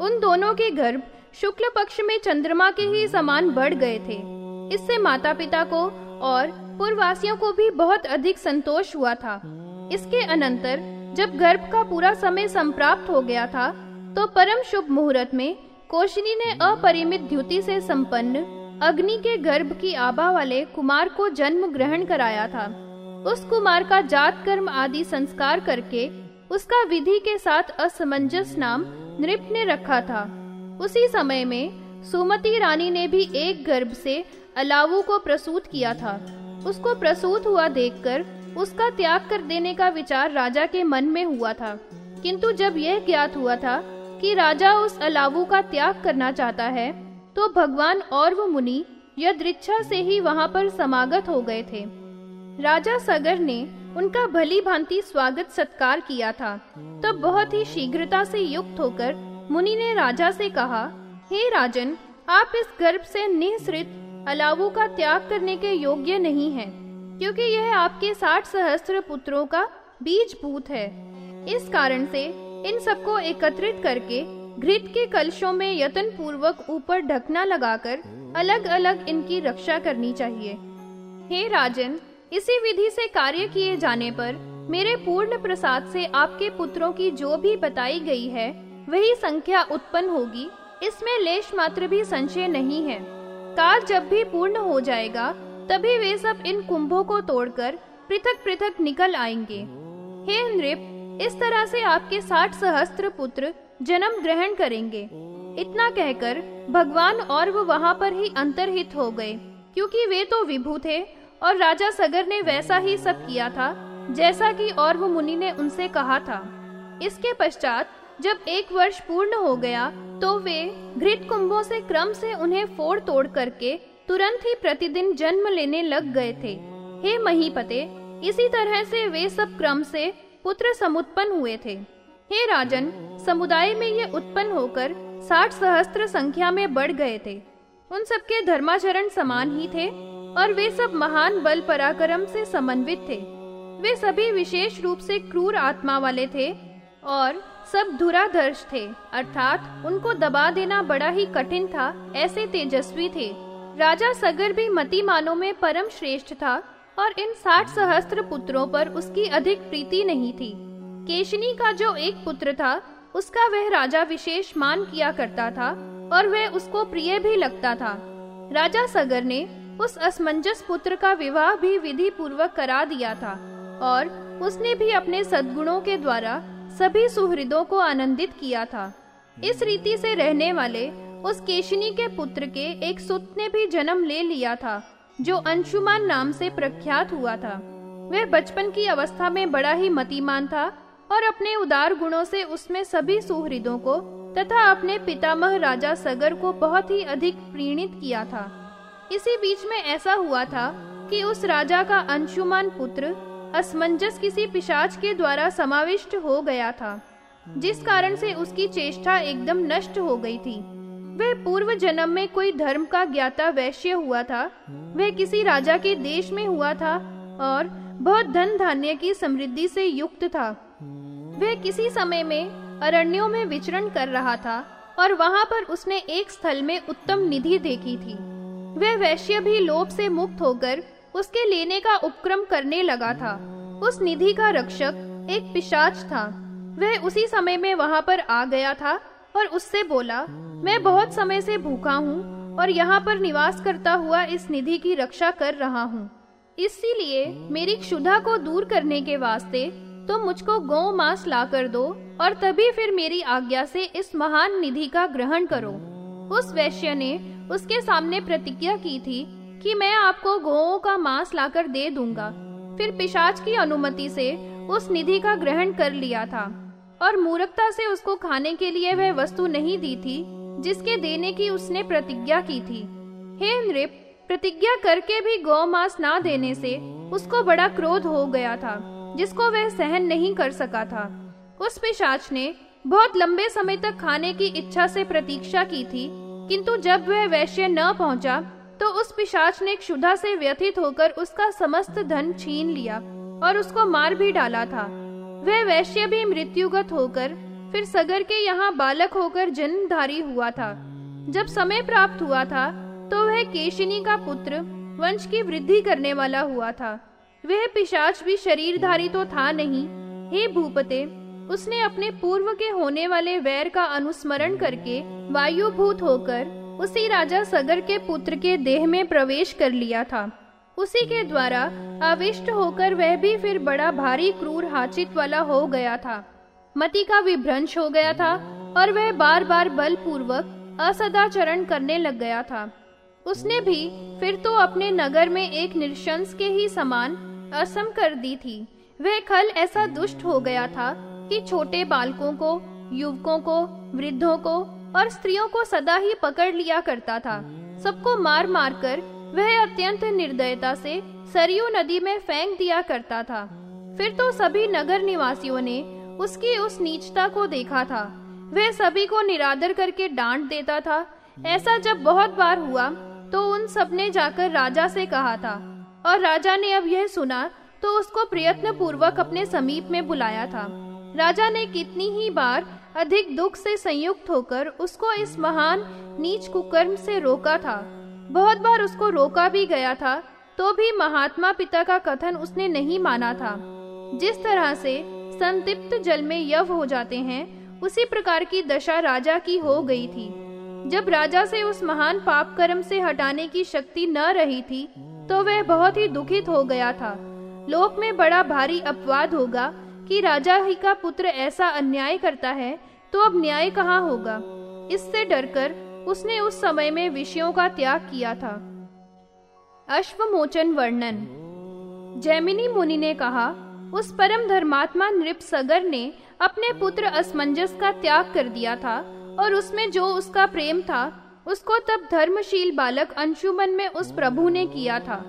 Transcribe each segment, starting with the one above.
उन दोनों के गर्भ शुक्ल पक्ष में चंद्रमा के ही समान बढ़ गए थे। इससे माता पिता को और पूर्ववासियों को भी बहुत अधिक संतोष हुआ था। इसके अनंतर जब गर्भ का पूरा समय संप्राप्त हो गया था तो परम शुभ मुहूर्त में कोशिनी ने अपरिमित द्युति से संपन्न अग्नि के गर्भ की आभा वाले कुमार को जन्म ग्रहण कराया था। उस कुमार का जात कर्म आदि संस्कार करके उसका विधि के साथ असमंजस नाम नृप ने रखा था। उसी समय में सुमति रानी ने भी एक गर्भ से अलावू को प्रसूत किया था। उसको प्रसूत हुआ देखकर उसका त्याग कर देने का विचार राजा के मन में हुआ था। किंतु जब यह ज्ञात हुआ था कि राजा उस अलावू का त्याग करना चाहता है तो भगवान और वो मुनि यदृच्छा से ही वहाँ पर समागत हो गए थे। राजा सगर ने उनका भली भांति स्वागत सत्कार किया था। तब बहुत ही शीघ्रता से युक्त होकर मुनि ने राजा से कहा हे राजन आप इस गर्भ से निःसृत अलावू का त्याग करने के योग्य नहीं हैं, क्योंकि यह आपके साठ सहस्त्र पुत्रों का बीज भूत है। इस कारण से इन सबको एकत्रित करके घृत के कलशों में यत्न पूर्वक ऊपर ढकना लगाकर अलग अलग इनकी रक्षा करनी चाहिए। हे राजन इसी विधि से कार्य किए जाने पर मेरे पूर्ण प्रसाद से आपके पुत्रों की जो भी बताई गई है, वही संख्या उत्पन्न होगी। इसमें लेश मात्र भी संशय नहीं है। काल जब भी पूर्ण हो जाएगा, तभी वे सब इन कुंभों को तोड़कर पृथक पृथक निकल आएँगे। हे नृप, इस तरह से आपके साठ सहस्त्र पुत्र जन्म ग्रहण करेंगे। इतना कहकर भगवान और वो वहाँ पर ही अंतरहित हो गए, क्योंकि वे तो विभू थे और राजा सगर ने वैसा ही सब किया था, जैसा कि और वो मुनि ने उनसे कहा था। इसके पश्चात, जब एक वर्ष पूर्ण हो गया तो वे घृत कुंभों से क्रम से उन्हें फोड़ तोड़ करके तुरंत ही प्रतिदिन जन्म लेने लग गए थे। हे महीपते, इसी तरह से वे सब क्रम से पुत्र समुत्पन्न हुए थे। हे राजन, समुदाय में ये उत्पन्न होकर साठ सहस्त्र संख्या में बढ़ गए थे। उन सबके धर्माचरण समान ही थे और वे सब महान बल पराक्रम से समन्वित थे। वे सभी विशेष रूप से क्रूर आत्मा वाले थे और सब धुराधर्ष थे, अर्थात उनको दबा देना बड़ा ही कठिन था, ऐसे तेजस्वी थे। राजा सगर भी मतिमानों में परम श्रेष्ठ था और इन साठ सहस्त्र पुत्रों पर उसकी अधिक प्रीति नहीं थी। केशनी का जो एक पुत्र था, उसका वह राजा विशेष मान किया करता था और वह उसको प्रिय भी लगता था। राजा सगर ने उस असमंजस पुत्र का विवाह भी विधि पूर्वक करा दिया था और उसने भी अपने सद्गुणों के द्वारा सभी सुहृदों को आनंदित किया था। इस रीति से रहने वाले उस केशनी के पुत्र के एक सुत ने भी जन्म ले लिया था, जो अंशुमान नाम से प्रख्यात हुआ था। वह बचपन की अवस्था में बड़ा ही मतिमान था और अपने उदार गुणों से उसमें सभी सुहृदों को तथा अपने पितामह राजा सगर को बहुत ही अधिक प्रीणित किया था। इसी बीच में ऐसा हुआ था कि उस राजा का अंशुमान पुत्र असमंजस किसी पिशाच के द्वारा समाविष्ट हो गया था, जिस कारण से उसकी चेष्टा एकदम नष्ट हो गई थी। वह पूर्व जन्म में कोई धर्म का ज्ञाता वैश्य हुआ था, वह किसी राजा के देश में हुआ था और बहुत धन धान्य की समृद्धि से युक्त था। वह किसी समय में अरण्यों में विचरण कर रहा था और वहाँ पर उसने एक स्थल में उत्तम निधि देखी थी। वह वैश्य भी लोभ से मुक्त होकर उसके लेने का उपक्रम करने लगा था। उस निधि का रक्षक एक पिशाच था। वह उसी समय में वहाँ पर आ गया था और उससे बोला, मैं बहुत समय से भूखा हूँ और यहाँ पर निवास करता हुआ इस निधि की रक्षा कर रहा हूँ। इसीलिए मेरी क्षुधा को दूर करने के वास्ते तो मुझको गौ मांस ला कर दो और तभी फिर मेरी आज्ञा से इस महान निधि का ग्रहण करो। उस वैश्य ने उसके सामने प्रतिज्ञा की थी कि मैं आपको गौओं का मांस लाकर दे दूँगा। फिर पिशाच की अनुमति से उस निधि का ग्रहण कर लिया था और मूर्खता से उसको खाने के लिए वह वस्तु नहीं दी थी, जिसके देने की उसने प्रतिज्ञा की थी। हे नृप, प्रतिज्ञा करके भी गौ मांस ना देने से उसको बड़ा क्रोध हो गया था, जिसको वह सहन नहीं कर सका था। उस पिशाच ने बहुत लंबे समय तक खाने की इच्छा से प्रतीक्षा की थी किंतु जब वह वैश्य न पहुँचा तो उस पिशाच ने क्षुधा से व्यथित होकर उसका समस्त धन छीन लिया और उसको मार भी डाला था। वह वैश्य भी मृत्युगत होकर, फिर सगर के यहाँ बालक होकर जन्मधारी हुआ था। जब समय प्राप्त हुआ था तो वह केशिनी का पुत्र वंश की वृद्धि करने वाला हुआ था। वह पिशाच भी शरीरधारी तो था नहीं, हे भूपते उसने अपने पूर्व के होने वाले वैर का अनुस्मरण करके वायुभूत होकर उसी राजा सगर के पुत्र के देह में प्रवेश कर लिया था। उसी के द्वारा आविष्ट होकर वह भी फिर बड़ा भारी क्रूर हाचित वाला हो गया था। मति का विभ्रंश हो गया था और वह बार बार बलपूर्वक असदाचरण करने लग गया था। उसने भी फिर तो अपने नगर में एक निशंस के ही समान असम कर दी थी। वह खल ऐसा दुष्ट हो गया था कि छोटे बालकों को, युवकों को, वृद्धों को और स्त्रियों को सदा ही पकड़ लिया करता था। सबको मार मार कर वह अत्यंत निर्दयता से सरयू नदी में फेंक दिया करता था। फिर तो सभी नगर निवासियों ने उसकी उस नीचता को देखा था। वह सभी को निरादर करके डांट देता था। ऐसा जब बहुत बार हुआ तो उन सबने जाकर राजा से कहा था। और राजा ने अब यह सुना तो उसको प्रयत्न पूर्वक अपने समीप में बुलाया था। राजा ने कितनी ही बार अधिक दुख से संयुक्त होकर उसको इस महान नीच कुकर्म से रोका था। बहुत बार उसको रोका भी गया था तो भी महात्मा पिता का कथन उसने नहीं माना था। जिस तरह से संतिप्त जल में यव हो जाते हैं, उसी प्रकार की दशा राजा की हो गई थी। जब राजा से उस महान पाप कर्म से हटाने की शक्ति न रही थी तो वह बहुत ही दुखित हो गया था। लोक में बड़ा भारी अपवाद होगा कि राजा ही का पुत्र ऐसा अन्याय करता है तो अब न्याय कहाँ होगा? इससे डरकर उसने उस समय में विषयों का त्याग किया था। अश्वमोचन वर्णन। जैमिनी मुनि ने कहा, उस परम धर्मात्मा नृप सगर ने अपने पुत्र असमंजस का त्याग कर दिया था, और उसमें जो उसका प्रेम था, उसको तब धर्मशील बालक अंशुमन में उस प्रभु ने किया था।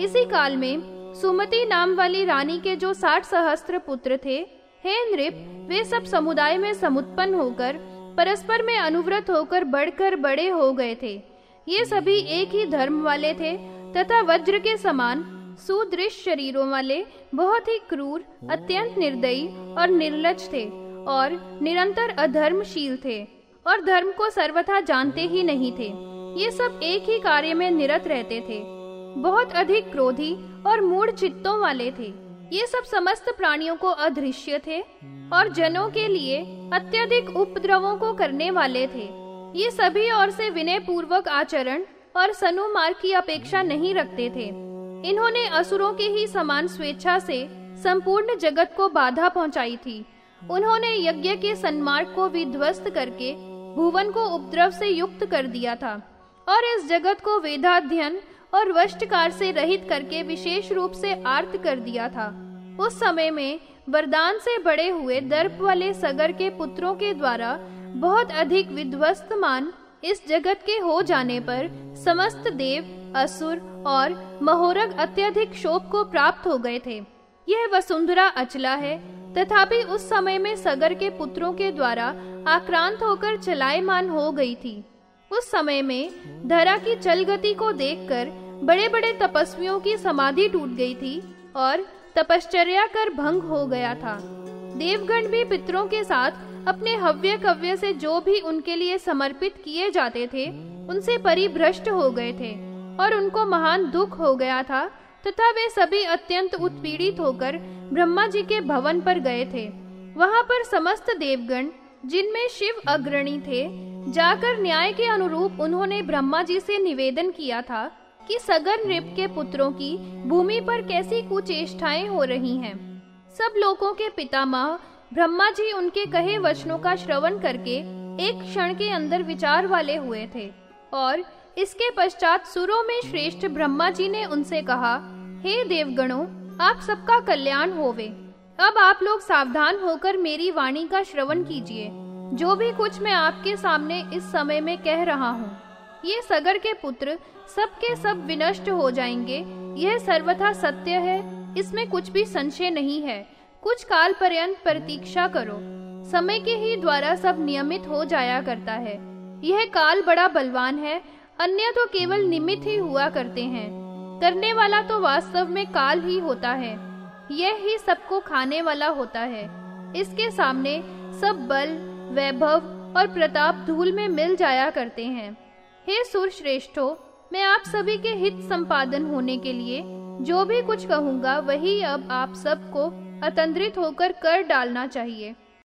इसी काल में सुमति नाम वाली रानी के जो साठ सहस्त्र पुत्र थे, हे नृप, वे सब समुदाय में समुत्पन्न होकर, परस्पर में अनुव्रत होकर बढ़कर बड़े हो गए थे। ये सभी एक ही धर्म वाले थे, तथा वज्र के समान, सुदृश शरीरों वाले, बहुत ही क्रूर, अत्यंत निर्दयी और निर्लज थे, और निरंतर अधर्मशील थे, और धर्म को सर्वथा जानते ही नहीं थे। ये सब एक ही कार्य में निरत रहते थे। बहुत अधिक क्रोधी और मूड चित्तों वाले थे। ये सब समस्त प्राणियों को अदृश्य थे और जनों के लिए अत्यधिक उपद्रवों को करने वाले थे। ये सभी और से विनय पूर्वक आचरण और सनुमार की अपेक्षा नहीं रखते थे। इन्होंने असुरों के ही समान स्वेच्छा से संपूर्ण जगत को बाधा पहुंचाई थी। उन्होंने यज्ञ के सन्मार्ग को विध्वस्त करके भुवन को उपद्रव से युक्त कर दिया था और इस जगत को वेदाध्ययन और वस्टकार से रहित करके विशेष रूप से आर्त कर दिया था। उस समय में वरदान से बड़े हुए दर्प वाले सगर के पुत्रों के द्वारा बहुत अधिक विध्वस्तमान इस जगत के हो जाने पर समस्त देव, असुर और महोरग अत्यधिक शोक को प्राप्त हो गए थे। यह वसुंधरा अचला है, तथापि उस समय में सगर के पुत्रों के द्वारा आक्रांत होकर चलायमान हो गई थी। उस समय में धरा की चल गति को देखकर बड़े बड़े तपस्वियों की समाधि टूट गई थी और तपश्चर्या कर भंग हो गया था। देवगण भी पितरों के साथ अपने हव्य कव्य से जो भी उनके लिए समर्पित किए जाते थे, उनसे परिभ्रष्ट हो गए थे और उनको महान दुख हो गया था तथा वे सभी अत्यंत उत्पीड़ित होकर ब्रह्मा जी के भवन पर गए थे। वहाँ पर समस्त देवगण, जिनमें शिव अग्रणी थे जाकर न्याय के अनुरूप उन्होंने ब्रह्मा जी से निवेदन किया था कि सगर नृप के पुत्रों की भूमि पर कैसी कुचेष्टाएँ हो रही हैं। सब लोगों के पितामह ब्रह्मा जी उनके कहे वचनों का श्रवण करके एक क्षण के अंदर विचार वाले हुए थे और इसके पश्चात सुरों में श्रेष्ठ ब्रह्मा जी ने उनसे कहा, हे देवगणों, आप सबका कल्याण होवे अब आप लोग सावधान होकर मेरी वाणी का श्रवण कीजिए जो भी कुछ मैं आपके सामने इस समय में कह रहा हूँ, ये सगर के पुत्र सबके सब विनष्ट हो जाएँगे। यह सर्वथा सत्य है, इसमें कुछ भी संशय नहीं है। कुछ काल पर्यंत प्रतीक्षा करो। समय के ही द्वारा सब नियमित हो जाया करता है। यह काल बड़ा बलवान है, अन्य तो केवल निमित ही हुआ करते हैं। करने वाला तो वास्तव में काल ही होता है। यह ही सबको खाने वाला होता है। इसके सामने सब बल वैभव और प्रताप धूल में मिल जाया करते हैं। हे सुर श्रेष्ठो मैं आप सभी के हित संपादन होने के लिए जो भी कुछ कहूँगा, वही अब आप सबको अतंत्रित होकर कर डालना चाहिए।